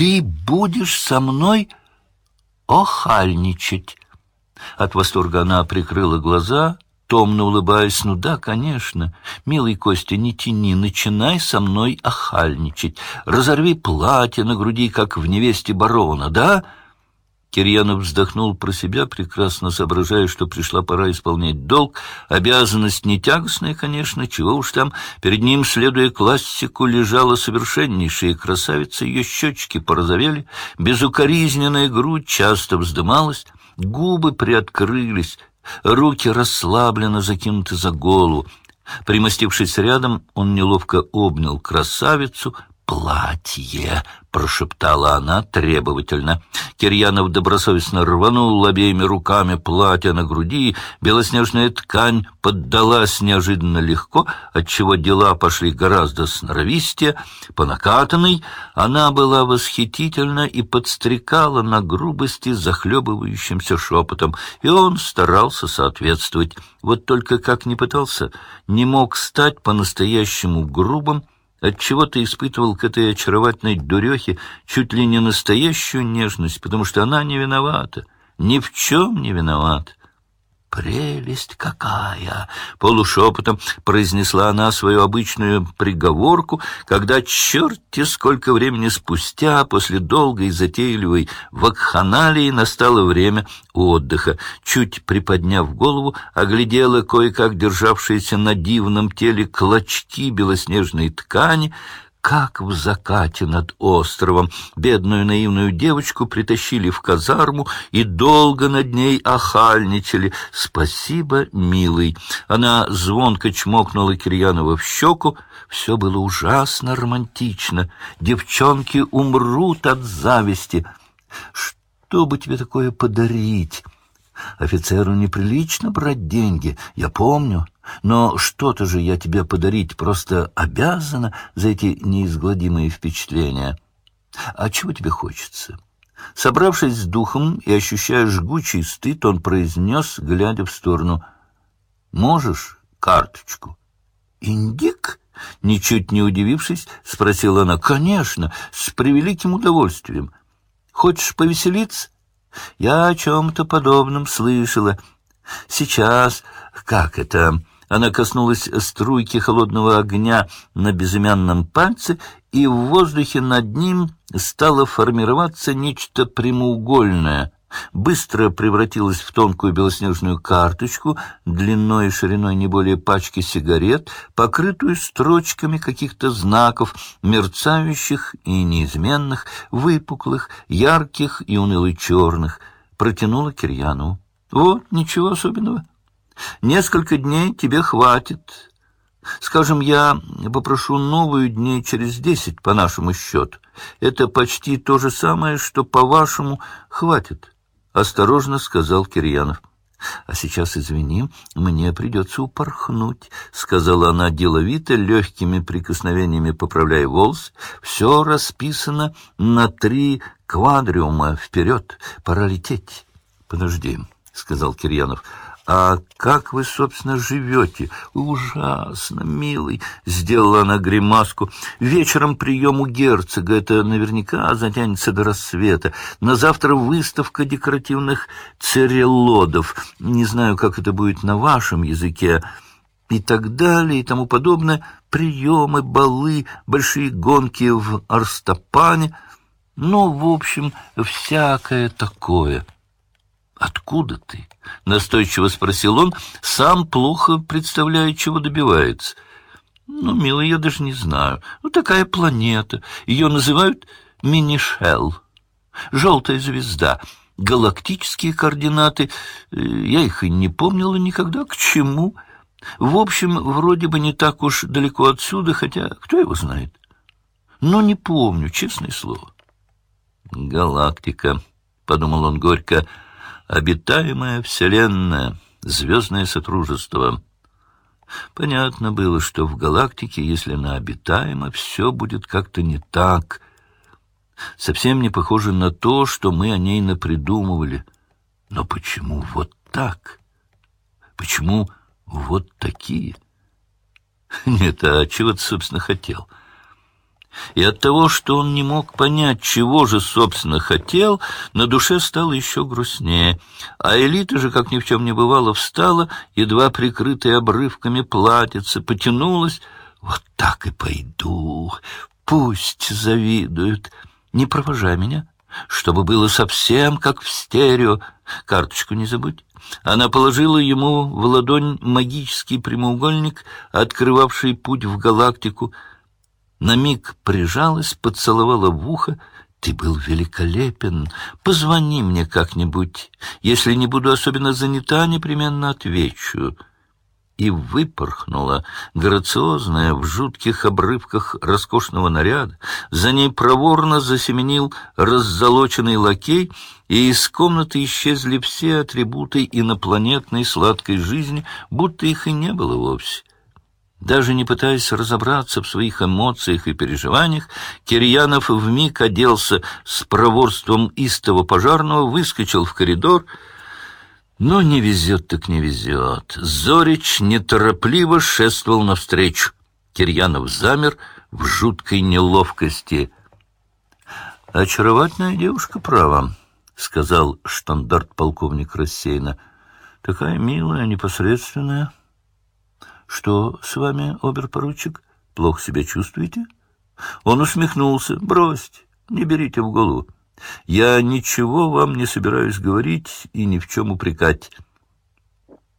ты будешь со мной охальничать. От восторга она прикрыла глаза, томно улыбаясь. «Ну да, конечно. Милый Костя, не тяни, начинай со мной охальничать. Разорви платье на груди, как в невесте барона, да?» Кирьянов вздохнул про себя, прекрасно соображая, что пришла пора исполнять долг. Обязанность не тягостная, конечно, чего уж там. Перед ним, следуя классику, лежала совершеннейшая красавица, ее щечки порозовели, безукоризненная грудь часто вздымалась, губы приоткрылись, руки расслабленно закинуты за голову. Примостившись рядом, он неловко обнял красавицу, платье!» — прошептала она требовательно. Кирьянов добросовестно рванул обеими руками платье на груди, белоснежная ткань поддалась неожиданно легко, отчего дела пошли гораздо сноровистее. По накатанной она была восхитительна и подстрекала на грубости захлебывающимся шепотом, и он старался соответствовать. Вот только как ни пытался, не мог стать по-настоящему грубым, Отчего ты испытывал к этой очаровательной дурехе чуть ли не настоящую нежность, потому что она не виновата, ни в чем не виновата. «Прелесть какая!» — полушепотом произнесла она свою обычную приговорку, когда черти сколько времени спустя, после долгой затейливой вакханалии, настало время отдыха. Чуть приподняв голову, оглядела кое-как державшиеся на дивном теле клочки белоснежной ткани, как в закате над островом. Бедную наивную девочку притащили в казарму и долго над ней охальничали. «Спасибо, милый!» Она звонко чмокнула Кирьянова в щеку. Все было ужасно романтично. Девчонки умрут от зависти. «Что бы тебе такое подарить?» Офицеру неприлично брать деньги, я помню. Но что-то же я тебе подарить просто обязана за эти неизгладимые впечатления. А чего тебе хочется?» Собравшись с духом и ощущая жгучий стыд, он произнес, глядя в сторону. «Можешь карточку?» «Индик?» Ничуть не удивившись, спросила она. «Конечно, с превеликим удовольствием. Хочешь повеселиться?» «Я о чем-то подобном слышала. Сейчас, как это...» Она коснулась струйки холодного огня на безымянном пальце, и в воздухе над ним стало формироваться нечто прямоугольное. Быстро превратилось в тонкую белоснежную карточку, длиной и шириной не более пачки сигарет, покрытую строчками каких-то знаков, мерцающих и неизменных, выпуклых, ярких и уныло черных, протянула Кирьяну. «Вот, ничего особенного. Несколько дней тебе хватит. Скажем, я попрошу новую дней через десять по нашему счету. Это почти то же самое, что по-вашему хватит, — осторожно сказал Кирьянов. — А сейчас, извини, мне придется упорхнуть, — сказала она деловито, легкими прикосновениями поправляя волос. Все расписано на три квадриума вперед. Пора лететь. — Подожди, — сказал Кирьянов. «А как вы, собственно, живете?» «Ужасно, милый!» — сделала она гримаску. «Вечером прием у герцога. Это наверняка затянется до рассвета. На завтра выставка декоративных церелодов. Не знаю, как это будет на вашем языке» и так далее, и тому подобное, приемы, балы, большие гонки в Арстапане, ну, в общем, всякое такое. «Откуда ты?» — настойчиво спросил он, сам плохо представляя, чего добивается. «Ну, милый, я даже не знаю. Ну, такая планета. Ее называют Минишел. Желтая звезда. Галактические координаты. Э, я их и не помнила никогда. К чему? В общем, вроде бы не так уж далеко отсюда, хотя кто его знает. Но не помню, честное слово». «Галактика», — подумал он горько, — обитаемая вселенная, звездное сотрудничество. Понятно было, что в галактике, если она обитаема, все будет как-то не так. Совсем не похоже на то, что мы о ней напридумывали. Но почему вот так? Почему вот такие? Нет, а чего ты, собственно, хотел? И от того, что он не мог понять, чего же, собственно, хотел, на душе стало еще грустнее. А Элита же, как ни в чем не бывало, встала, едва прикрытая обрывками платьица, потянулась. «Вот так и пойду. Пусть завидуют. Не провожай меня, чтобы было совсем как в стерео. Карточку не забудь». Она положила ему в ладонь магический прямоугольник, открывавший путь в галактику — на миг прижалась, поцеловала в ухо. «Ты был великолепен. Позвони мне как-нибудь. Если не буду особенно занята, непременно отвечу». И выпорхнула, грациозная, в жутких обрывках роскошного наряда. За ней проворно засеменил раззолоченный лакей, и из комнаты исчезли все атрибуты инопланетной сладкой жизни, будто их и не было вовсе. Даже не пытаясь разобраться в своих эмоциях и переживаниях, Кирьянов вмиг оделся с проворством истого пожарного, выскочил в коридор, но не везет так не везет. Зорич неторопливо шествовал навстречу. Кирьянов замер в жуткой неловкости. «Очаровательная девушка, право», — сказал штандарт-полковник рассеянно. «Такая милая, непосредственная». «Что с вами, оберпоручик? Плохо себя чувствуете?» Он усмехнулся. «Бросьте, не берите в голову. Я ничего вам не собираюсь говорить и ни в чем упрекать».